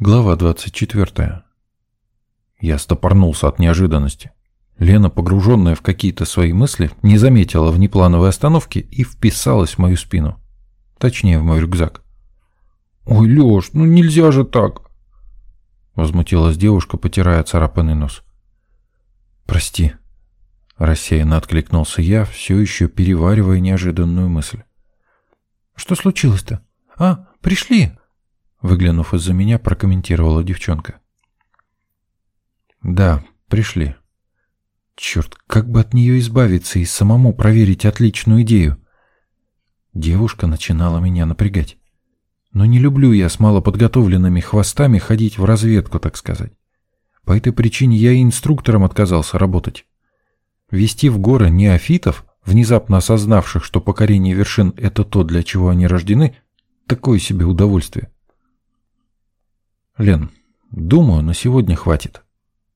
Глава 24. Я стопорнулся от неожиданности. Лена, погруженная в какие-то свои мысли, не заметила внеплановой остановки и вписалась в мою спину. Точнее, в мой рюкзак. «Ой, Леш, ну нельзя же так!» Возмутилась девушка, потирая царапанный нос. «Прости», — рассеянно откликнулся я, все еще переваривая неожиданную мысль. «Что случилось-то? А, пришли!» Выглянув из-за меня, прокомментировала девчонка. «Да, пришли. Черт, как бы от нее избавиться и самому проверить отличную идею?» Девушка начинала меня напрягать. Но не люблю я с малоподготовленными хвостами ходить в разведку, так сказать. По этой причине я и инструктором отказался работать. Вести в горы неофитов, внезапно осознавших, что покорение вершин – это то, для чего они рождены, такое себе удовольствие. «Лен, думаю, на сегодня хватит.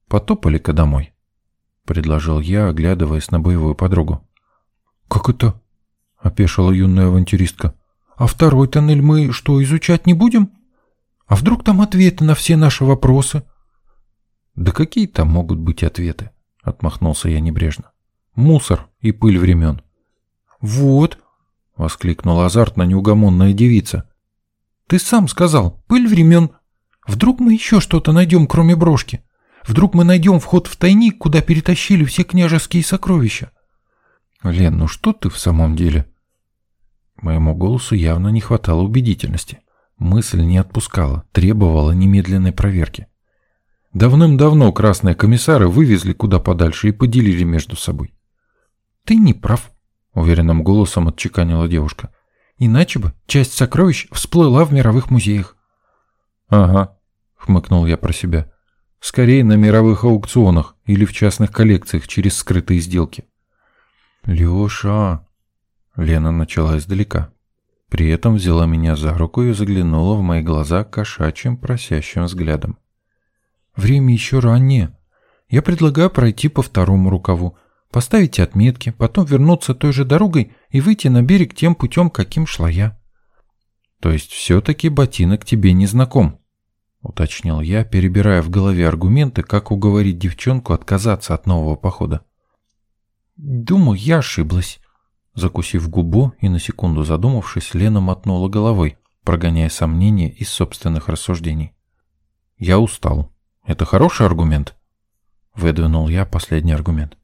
Потопали-ка домой», — предложил я, оглядываясь на боевую подругу. «Как это?» — опешила юная авантюристка. «А второй тоннель мы что, изучать не будем? А вдруг там ответы на все наши вопросы?» «Да какие там могут быть ответы?» — отмахнулся я небрежно. «Мусор и пыль времен». «Вот!» — воскликнула азартно неугомонная девица. «Ты сам сказал, пыль времен, Вдруг мы еще что-то найдем, кроме брошки? Вдруг мы найдем вход в тайник, куда перетащили все княжеские сокровища? Лен, ну что ты в самом деле? Моему голосу явно не хватало убедительности. Мысль не отпускала, требовала немедленной проверки. Давным-давно красные комиссары вывезли куда подальше и поделили между собой. «Ты не прав», — уверенным голосом отчеканила девушка. «Иначе бы часть сокровищ всплыла в мировых музеях». «Ага», — хмыкнул я про себя. «Скорее на мировых аукционах или в частных коллекциях через скрытые сделки». «Леша!» Лена начала издалека. При этом взяла меня за руку и заглянула в мои глаза кошачьим просящим взглядом. «Время еще раннее. Я предлагаю пройти по второму рукаву, поставить отметки, потом вернуться той же дорогой и выйти на берег тем путем, каким шла я». «То есть все-таки ботинок тебе не знаком?» — уточнил я, перебирая в голове аргументы, как уговорить девчонку отказаться от нового похода. «Думаю, я ошиблась». Закусив губу и на секунду задумавшись, Лена мотнула головой, прогоняя сомнения из собственных рассуждений. «Я устал. Это хороший аргумент?» Выдвинул я последний аргумент.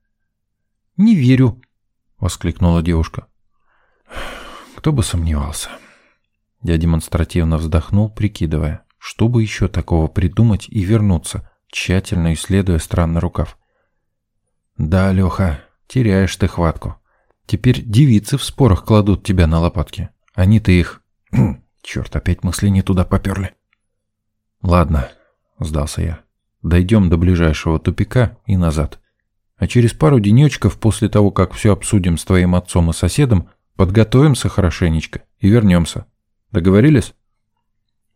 «Не верю», — воскликнула девушка. «Кто бы сомневался». Я демонстративно вздохнул, прикидывая. Чтобы еще такого придумать и вернуться, тщательно исследуя странный рукав. Да, Леха, теряешь ты хватку. Теперь девицы в спорах кладут тебя на лопатки. Они-то их... Черт, опять мысли не туда поперли. Ладно, сдался я. Дойдем до ближайшего тупика и назад. А через пару денечков, после того, как все обсудим с твоим отцом и соседом, подготовимся хорошенечко и вернемся. Договорились?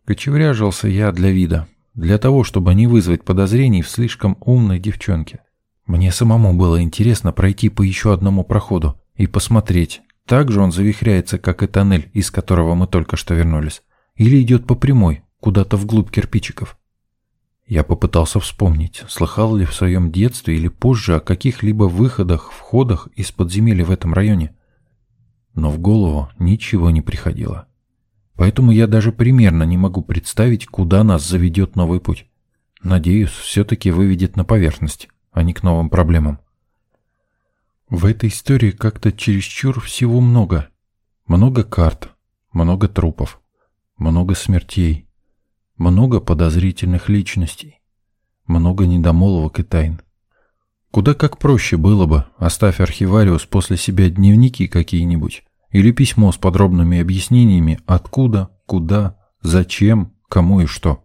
Кочевряжился я для вида, для того, чтобы не вызвать подозрений в слишком умной девчонке. Мне самому было интересно пройти по еще одному проходу и посмотреть, так же он завихряется, как и тоннель, из которого мы только что вернулись, или идет по прямой, куда-то вглубь кирпичиков. Я попытался вспомнить, слыхал ли в своем детстве или позже о каких-либо выходах, входах из подземелья в этом районе. Но в голову ничего не приходило. Поэтому я даже примерно не могу представить, куда нас заведет новый путь. Надеюсь, все-таки выведет на поверхность, а не к новым проблемам. В этой истории как-то чересчур всего много. Много карт, много трупов, много смертей, много подозрительных личностей, много недомолвок и тайн. Куда как проще было бы, оставь архивариус после себя дневники какие-нибудь, или письмо с подробными объяснениями откуда, куда, зачем, кому и что.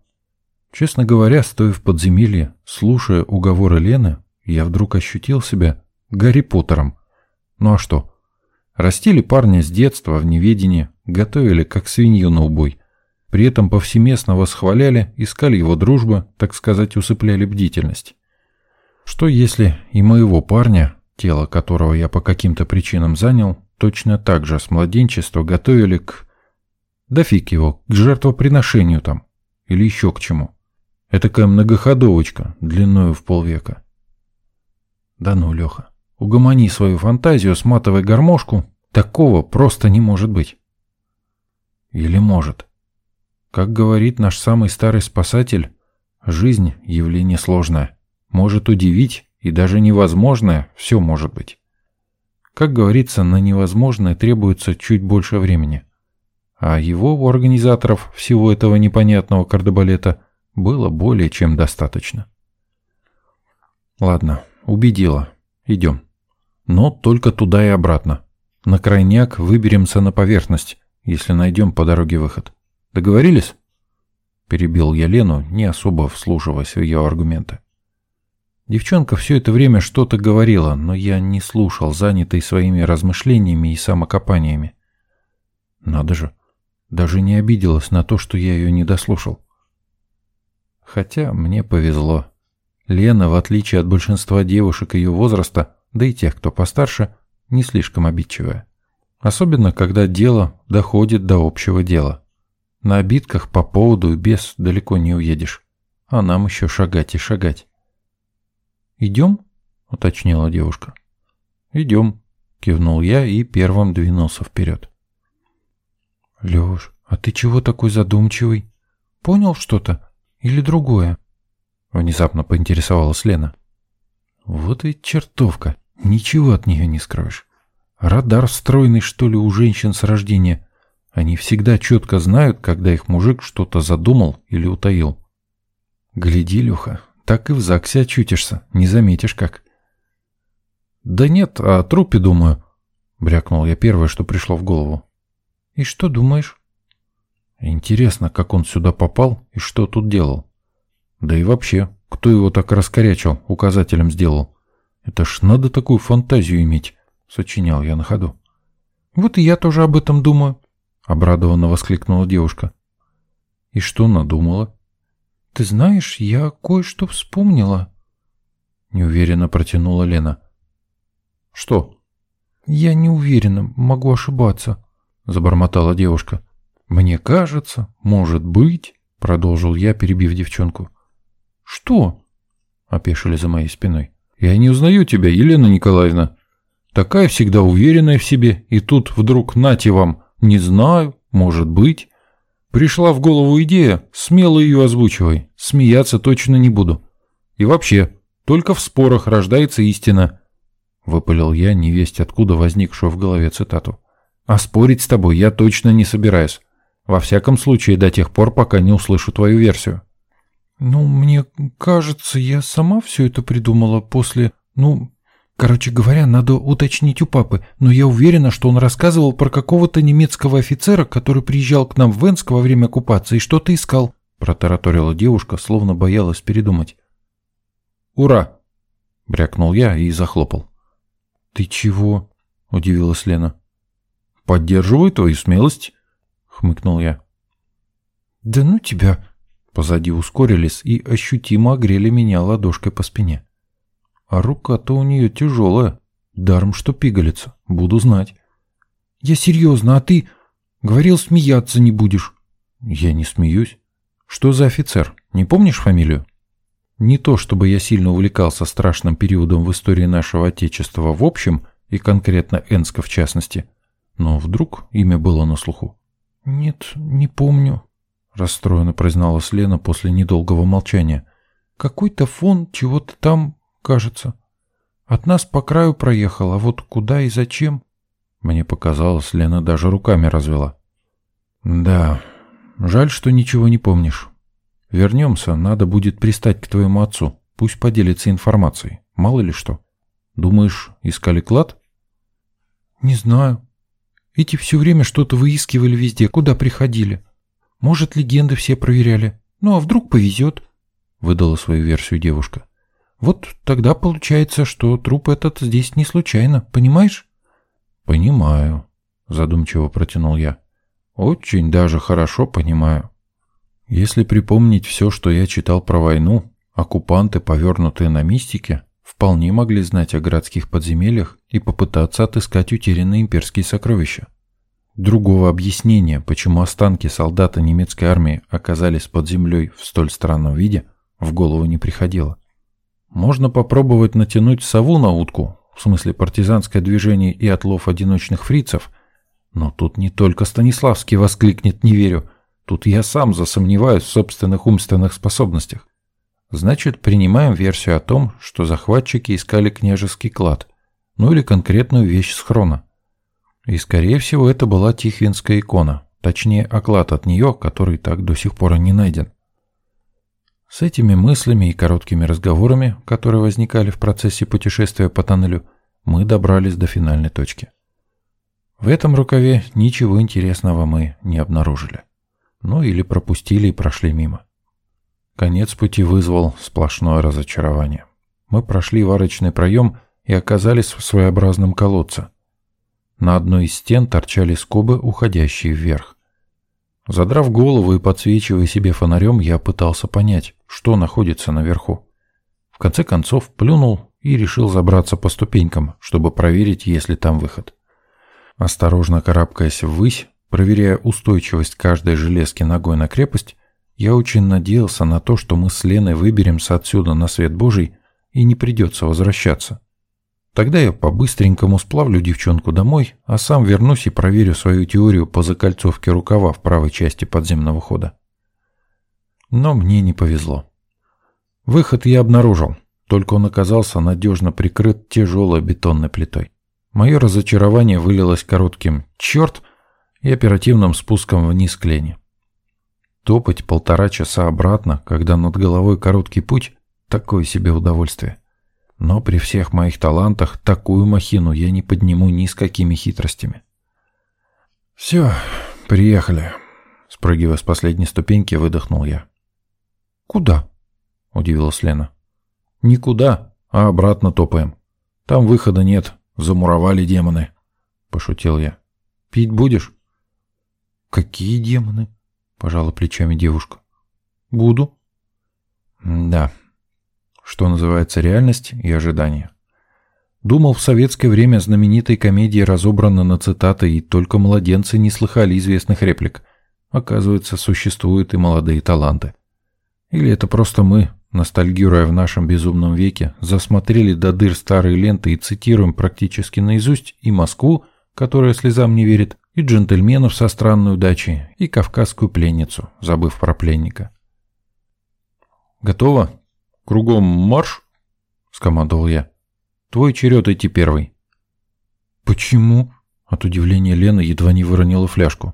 Честно говоря, стоя в подземелье, слушая уговоры Лены, я вдруг ощутил себя Гарри Поттером. Ну а что? Растили парня с детства в неведении, готовили как свинью на убой. При этом повсеместно восхваляли, искали его дружбы, так сказать, усыпляли бдительность. Что если и моего парня, тело которого я по каким-то причинам занял, Точно так же с младенчества готовили к... Да фиг его, к жертвоприношению там. Или еще к чему. Этакая многоходовочка, длиною в полвека. Да ну, Леха, угомони свою фантазию, сматывай гармошку. Такого просто не может быть. Или может. Как говорит наш самый старый спасатель, жизнь – явление сложное. Может удивить, и даже невозможное все может быть. Как говорится, на невозможное требуется чуть больше времени. А его у организаторов всего этого непонятного кардебалета было более чем достаточно. Ладно, убедила. Идем. Но только туда и обратно. На крайняк выберемся на поверхность, если найдем по дороге выход. Договорились? Перебил я Лену, не особо вслушиваясь в ее аргументы. Девчонка все это время что-то говорила, но я не слушал, занятый своими размышлениями и самокопаниями. Надо же, даже не обиделась на то, что я ее не дослушал. Хотя мне повезло. Лена, в отличие от большинства девушек ее возраста, да и тех, кто постарше, не слишком обидчивая. Особенно, когда дело доходит до общего дела. На обидках по поводу и без далеко не уедешь. А нам еще шагать и шагать. «Идем?» — уточнила девушка. «Идем», — кивнул я и первым двинулся вперед. «Леш, а ты чего такой задумчивый? Понял что-то? Или другое?» Внезапно поинтересовалась Лена. «Вот ведь чертовка, ничего от нее не скроешь. Радар встроенный, что ли, у женщин с рождения. Они всегда четко знают, когда их мужик что-то задумал или утаил. Гляди, Леха, так и в ЗАГСе очутишься, не заметишь как. «Да нет, о трупе думаю», — брякнул я первое, что пришло в голову. «И что думаешь?» «Интересно, как он сюда попал и что тут делал. Да и вообще, кто его так раскорячил, указателем сделал. Это ж надо такую фантазию иметь», — сочинял я на ходу. «Вот и я тоже об этом думаю», — обрадованно воскликнула девушка. «И что надумала?» «Ты знаешь, я кое-что вспомнила», — неуверенно протянула Лена. «Что?» «Я не уверена, могу ошибаться», — забормотала девушка. «Мне кажется, может быть», — продолжил я, перебив девчонку. «Что?» — опешили за моей спиной. «Я не узнаю тебя, Елена Николаевна. Такая всегда уверенная в себе, и тут вдруг нате вам, не знаю, может быть». Пришла в голову идея, смело ее озвучивай, смеяться точно не буду. И вообще, только в спорах рождается истина. Выпалил я невесть откуда возникшую в голове цитату. А спорить с тобой я точно не собираюсь. Во всяком случае, до тех пор, пока не услышу твою версию. Ну, мне кажется, я сама все это придумала после... Ну, Короче говоря, надо уточнить у папы, но я уверена, что он рассказывал про какого-то немецкого офицера, который приезжал к нам в Венск во время оккупации и что-то искал. Протараторила девушка, словно боялась передумать. «Ура!» — брякнул я и захлопал. «Ты чего?» — удивилась Лена. «Поддерживаю твою смелость», — хмыкнул я. «Да ну тебя!» Позади ускорились и ощутимо огрели меня ладошкой по спине. А рука-то у нее тяжелая. Даром, что пигалица. Буду знать. Я серьезно, а ты... Говорил, смеяться не будешь. Я не смеюсь. Что за офицер? Не помнишь фамилию? Не то, чтобы я сильно увлекался страшным периодом в истории нашего Отечества в общем, и конкретно Энска в частности, но вдруг имя было на слуху. «Нет, не помню», — расстроенно призналась Лена после недолгого молчания. «Какой-то фон чего-то там кажется. От нас по краю проехал, а вот куда и зачем? Мне показалось, Лена даже руками развела. Да, жаль, что ничего не помнишь. Вернемся, надо будет пристать к твоему отцу. Пусть поделится информацией. Мало ли что. Думаешь, искали клад? Не знаю. Эти все время что-то выискивали везде, куда приходили. Может, легенды все проверяли. Ну, а вдруг повезет? Выдала свою версию девушка. Вот тогда получается, что труп этот здесь не случайно, понимаешь? Понимаю, задумчиво протянул я. Очень даже хорошо понимаю. Если припомнить все, что я читал про войну, оккупанты, повернутые на мистике, вполне могли знать о городских подземельях и попытаться отыскать утерянные имперские сокровища. Другого объяснения, почему останки солдата немецкой армии оказались под землей в столь странном виде, в голову не приходило. Можно попробовать натянуть сову на утку, в смысле партизанское движение и отлов одиночных фрицев, но тут не только Станиславский воскликнет «не верю», тут я сам засомневаюсь в собственных умственных способностях. Значит, принимаем версию о том, что захватчики искали княжеский клад, ну или конкретную вещь с хрона. И, скорее всего, это была Тихвинская икона, точнее, оклад от нее, который так до сих пор и не найден. С этими мыслями и короткими разговорами, которые возникали в процессе путешествия по тоннелю, мы добрались до финальной точки. В этом рукаве ничего интересного мы не обнаружили. Ну или пропустили и прошли мимо. Конец пути вызвал сплошное разочарование. Мы прошли варочный проем и оказались в своеобразном колодце. На одной из стен торчали скобы, уходящие вверх. Задрав голову и подсвечивая себе фонарем, я пытался понять, что находится наверху. В конце концов плюнул и решил забраться по ступенькам, чтобы проверить, есть ли там выход. Осторожно карабкаясь ввысь, проверяя устойчивость каждой железки ногой на крепость, я очень надеялся на то, что мы с Леной выберемся отсюда на свет Божий и не придется возвращаться. Тогда я по-быстренькому сплавлю девчонку домой, а сам вернусь и проверю свою теорию по закольцовке рукава в правой части подземного хода. Но мне не повезло. Выход я обнаружил, только он оказался надежно прикрыт тяжелой бетонной плитой. Мое разочарование вылилось коротким «черт» и оперативным спуском вниз к Лене. Топать полтора часа обратно, когда над головой короткий путь – такое себе удовольствие. Но при всех моих талантах такую махину я не подниму ни с какими хитростями. «Все, приехали», – спрыгивая с последней ступеньки, выдохнул я. «Куда?» – удивилась Лена. «Никуда, а обратно топаем. Там выхода нет, замуровали демоны», – пошутил я. «Пить будешь?» «Какие демоны?» Пожала плечами девушка. Буду. Да. Что называется реальность и ожидание. Думал, в советское время знаменитой комедии разобраны на цитаты, и только младенцы не слыхали известных реплик. Оказывается, существуют и молодые таланты. Или это просто мы, ностальгируя в нашем безумном веке, засмотрели до дыр старые ленты и цитируем практически наизусть и Москву, которая слезам не верит, и джентльменов со странной удачей, и кавказскую пленницу, забыв про пленника. «Готово? Кругом марш?» — скомандовал я. «Твой черед идти первый». «Почему?» — от удивления Лена едва не выронила фляжку.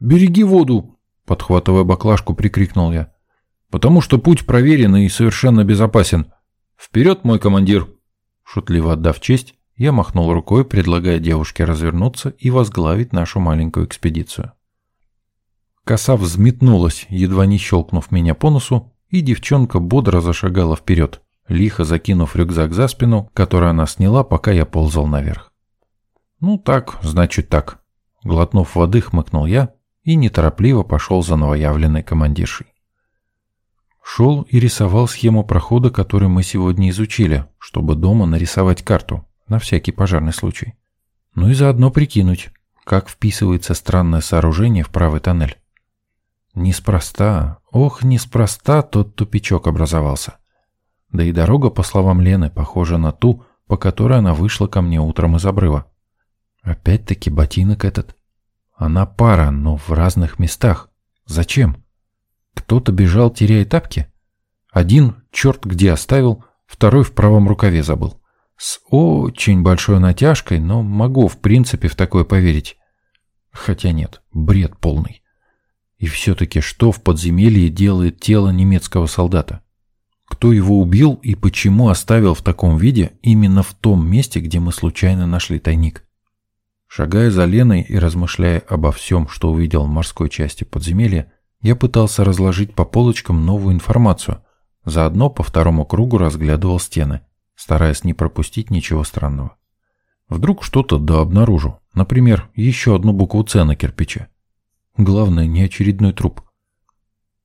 «Береги воду!» — подхватывая баклажку, прикрикнул я. «Потому что путь проверен и совершенно безопасен. Вперед, мой командир!» Шутливо отдав честь, я махнул рукой, предлагая девушке развернуться и возглавить нашу маленькую экспедицию. Коса взметнулась, едва не щелкнув меня по носу, и девчонка бодро зашагала вперед, лихо закинув рюкзак за спину, который она сняла, пока я ползал наверх. «Ну так, значит так», — глотнув воды, хмыкнул я и неторопливо пошел за новоявленной командиршей. Шел и рисовал схему прохода, которую мы сегодня изучили, чтобы дома нарисовать карту, на всякий пожарный случай. Ну и заодно прикинуть, как вписывается странное сооружение в правый тоннель. Неспроста, ох, неспроста тот тупичок образовался. Да и дорога, по словам Лены, похожа на ту, по которой она вышла ко мне утром из обрыва. Опять-таки ботинок этот. Она пара, но в разных местах. Зачем? Кто-то бежал, теряя тапки? Один черт где оставил, второй в правом рукаве забыл. С очень большой натяжкой, но могу в принципе в такое поверить. Хотя нет, бред полный. И все-таки что в подземелье делает тело немецкого солдата? Кто его убил и почему оставил в таком виде именно в том месте, где мы случайно нашли тайник? Шагая за Леной и размышляя обо всем, что увидел в морской части подземелья, я пытался разложить по полочкам новую информацию, заодно по второму кругу разглядывал стены стараясь не пропустить ничего странного. Вдруг что-то да обнаружу, например, еще одну букву «Ц» на кирпиче. Главное, не очередной труп.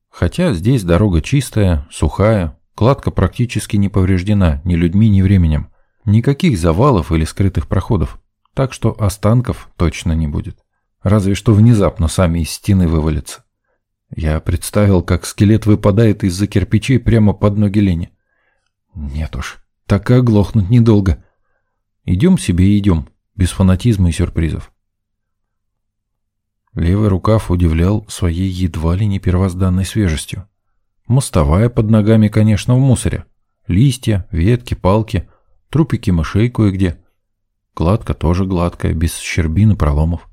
Хотя здесь дорога чистая, сухая, кладка практически не повреждена ни людьми, ни временем. Никаких завалов или скрытых проходов, так что останков точно не будет. Разве что внезапно сами из стены вывалятся. Я представил, как скелет выпадает из-за кирпичей прямо под ноги Лени. Нет уж, так и оглохнуть недолго. Идем себе и идем, без фанатизма и сюрпризов. Левый рукав удивлял своей едва ли не первозданной свежестью. Мостовая под ногами, конечно, в мусоре. Листья, ветки, палки, трупики мышей кое-где. Кладка тоже гладкая, без щербин и проломов.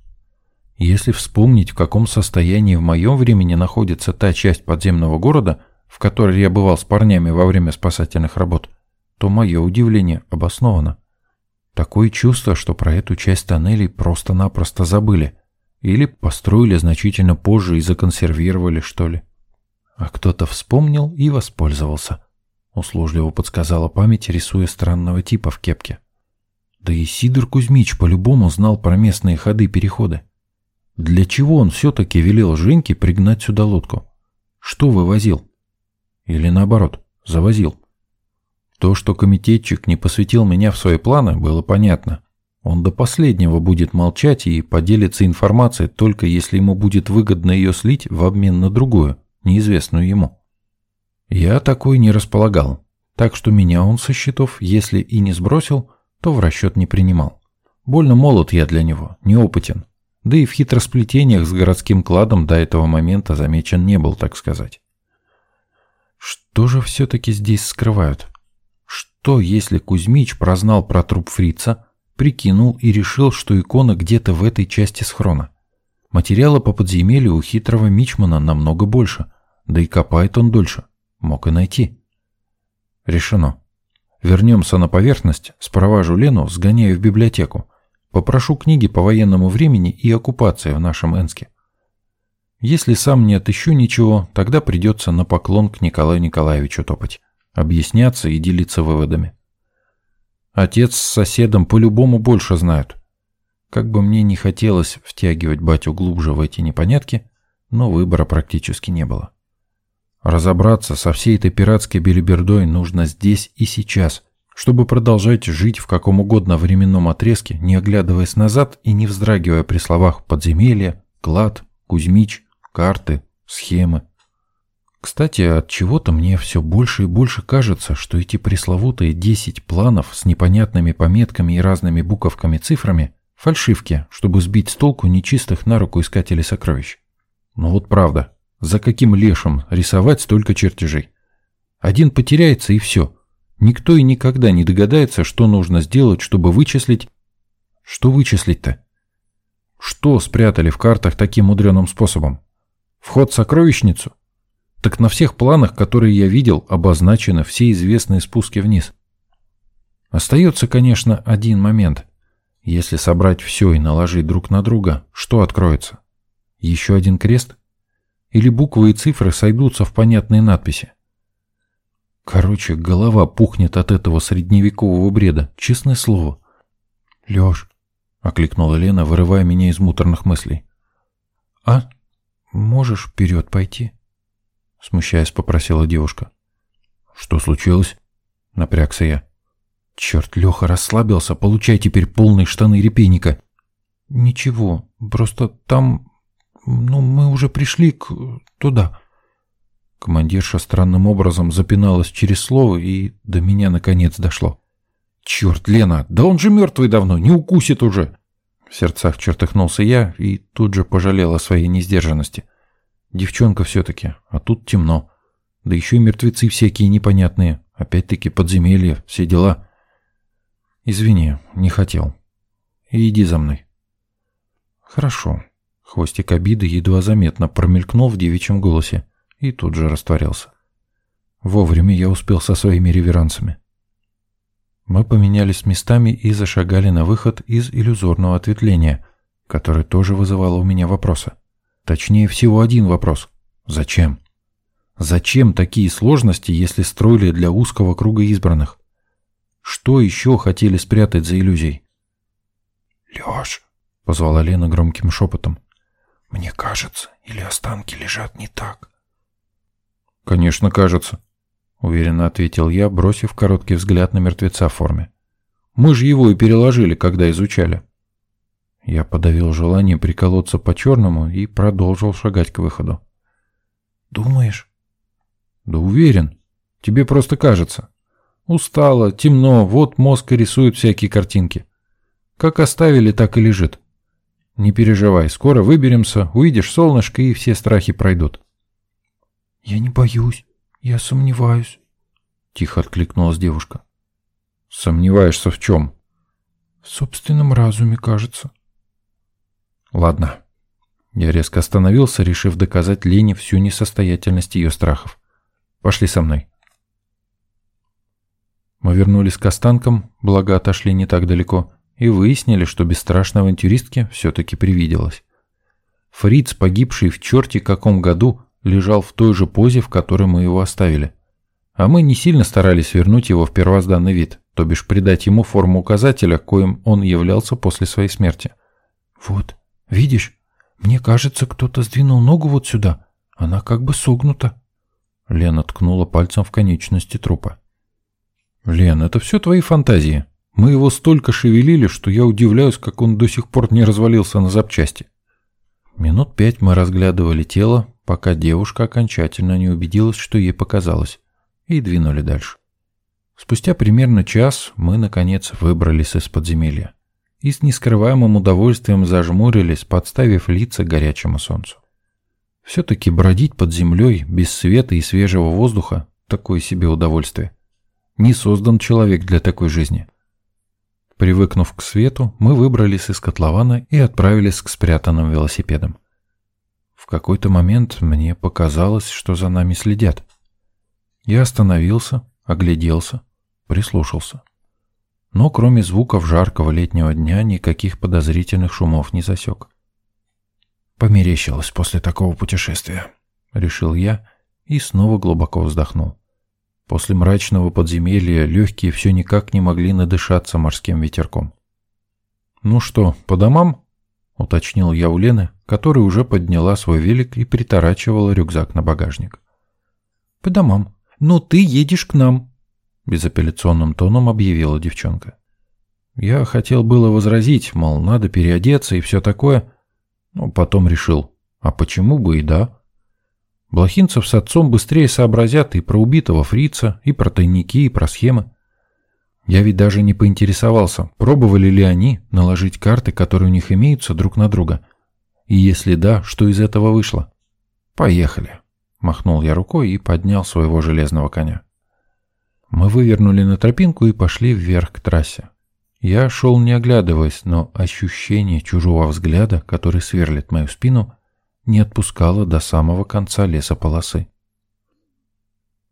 Если вспомнить, в каком состоянии в моем времени находится та часть подземного города, в которой я бывал с парнями во время спасательных работ, то мое удивление обосновано. Такое чувство, что про эту часть тоннелей просто-напросто забыли. Или построили значительно позже и законсервировали, что ли. А кто-то вспомнил и воспользовался. Услужливо подсказала память, рисуя странного типа в кепке. Да и Сидор Кузьмич по-любому знал про местные ходы-переходы. Для чего он все-таки велел Женьке пригнать сюда лодку? Что вывозил? Или наоборот, завозил? То, что комитетчик не посвятил меня в свои планы, было понятно. Он до последнего будет молчать и поделится информацией только если ему будет выгодно ее слить в обмен на другую, неизвестную ему. Я такой не располагал, так что меня он со счетов, если и не сбросил, то в расчет не принимал. Больно молод я для него, неопытен. Да и в хитросплетениях с городским кладом до этого момента замечен не был, так сказать. Что же все-таки здесь скрывают? Что, если Кузьмич прознал про труп фрица, прикинул и решил, что икона где-то в этой части схрона? Материала по подземелью у хитрого Мичмана намного больше, да и копает он дольше. Мог и найти. Решено. Вернемся на поверхность, спроважу Лену, сгоняю в библиотеку. Попрошу книги по военному времени и оккупации в нашем Энске. Если сам не отыщу ничего, тогда придется на поклон к Николаю Николаевичу топать, объясняться и делиться выводами. Отец с соседом по-любому больше знают. Как бы мне не хотелось втягивать батю глубже в эти непонятки, но выбора практически не было. Разобраться со всей этой пиратской белибердой нужно здесь и сейчас – чтобы продолжать жить в каком угодно временном отрезке, не оглядываясь назад и не вздрагивая при словах «подземелье», «клад», «кузьмич», «карты», «схемы». Кстати, от чего-то мне все больше и больше кажется, что эти пресловутые 10 планов с непонятными пометками и разными буковками цифрами – фальшивки, чтобы сбить с толку нечистых на руку искателей сокровищ. Но вот правда, за каким лешим рисовать столько чертежей? Один потеряется и все – Никто и никогда не догадается, что нужно сделать, чтобы вычислить... Что вычислить-то? Что спрятали в картах таким мудреным способом? Вход в сокровищницу? Так на всех планах, которые я видел, обозначены все известные спуски вниз. Остается, конечно, один момент. Если собрать все и наложить друг на друга, что откроется? Еще один крест? Или буквы и цифры сойдутся в понятные надписи? Короче, голова пухнет от этого средневекового бреда, честное слово. Лёш, окликнула Лена, вырывая меня из муторных мыслей. А? Можешь вперед пойти? Смущаясь, попросила девушка. Что случилось? Напрягся я. Черт, Леха расслабился, получай теперь полные штаны репейника. Ничего, просто там... Ну, мы уже пришли к... туда. Командирша странным образом запиналась через слово, и до меня наконец дошло. «Черт, Лена, да он же мертвый давно, не укусит уже!» В сердцах чертыхнулся я и тут же пожалел о своей несдержанности. Девчонка все-таки, а тут темно. Да еще и мертвецы всякие непонятные. Опять-таки подземелья, все дела. Извини, не хотел. иди за мной. Хорошо. Хвостик обиды едва заметно промелькнул в девичьем голосе и тут же растворился. Вовремя я успел со своими реверансами. Мы поменялись местами и зашагали на выход из иллюзорного ответвления, которое тоже вызывало у меня вопросы. Точнее, всего один вопрос. Зачем? Зачем такие сложности, если строили для узкого круга избранных? Что еще хотели спрятать за иллюзией? «Леш», — позвала Лена громким шепотом, — «мне кажется, или останки лежат не так?» «Конечно, кажется», — уверенно ответил я, бросив короткий взгляд на мертвеца в форме. «Мы же его и переложили, когда изучали». Я подавил желание приколоться по-черному и продолжил шагать к выходу. Думаешь? Да уверен. Тебе просто кажется. Устало, темно, вот мозг и рисует всякие картинки. Как оставили, так и лежит. Не переживай, скоро выберемся, увидишь солнышко, и все страхи пройдут. Я не боюсь, я сомневаюсь. Тихо откликнулась девушка. Сомневаешься в чем? В собственном разуме, кажется. Ладно. Я резко остановился, решив доказать Лене всю несостоятельность ее страхов. Пошли со мной. Мы вернулись к останкам, благо отошли не так далеко, и выяснили, что бесстрашной авантюристке все-таки привиделось. Фриц, погибший в черте каком году, лежал в той же позе, в которой мы его оставили. А мы не сильно старались вернуть его в первозданный вид, то бишь придать ему форму указателя, коим он являлся после своей смерти. «Вот, видишь, мне кажется, кто-то сдвинул ногу вот сюда. Она как бы согнута». Лена ткнула пальцем в конечности трупа. «Лен, это все твои фантазии. Мы его столько шевелили, что я удивляюсь, как он до сих пор не развалился на запчасти». Минут пять мы разглядывали тело, пока девушка окончательно не убедилась, что ей показалось, и двинули дальше. Спустя примерно час мы, наконец, выбрались из подземелья и с нескрываемым удовольствием зажмурились, подставив лица горячему солнцу. Все-таки бродить под землей без света и свежего воздуха – такое себе удовольствие. Не создан человек для такой жизни. Привыкнув к свету, мы выбрались из котлована и отправились к спрятанным велосипедам. В какой-то момент мне показалось, что за нами следят. Я остановился, огляделся, прислушался. Но кроме звуков жаркого летнего дня никаких подозрительных шумов не засек. Померещилось после такого путешествия, решил я и снова глубоко вздохнул. После мрачного подземелья легкие все никак не могли надышаться морским ветерком. «Ну что, по домам?» — уточнил я у Лены, которая уже подняла свой велик и приторачивала рюкзак на багажник. «По домам. Но ты едешь к нам», — безапелляционным тоном объявила девчонка. Я хотел было возразить, мол, надо переодеться и все такое, но потом решил, а почему бы и да? Блохинцев с отцом быстрее сообразят и про убитого фрица, и про тайники, и про схемы. Я ведь даже не поинтересовался, пробовали ли они наложить карты, которые у них имеются, друг на друга. И если да, что из этого вышло? Поехали. Махнул я рукой и поднял своего железного коня. Мы вывернули на тропинку и пошли вверх к трассе. Я шел не оглядываясь, но ощущение чужого взгляда, который сверлит мою спину, не отпускало до самого конца лесополосы.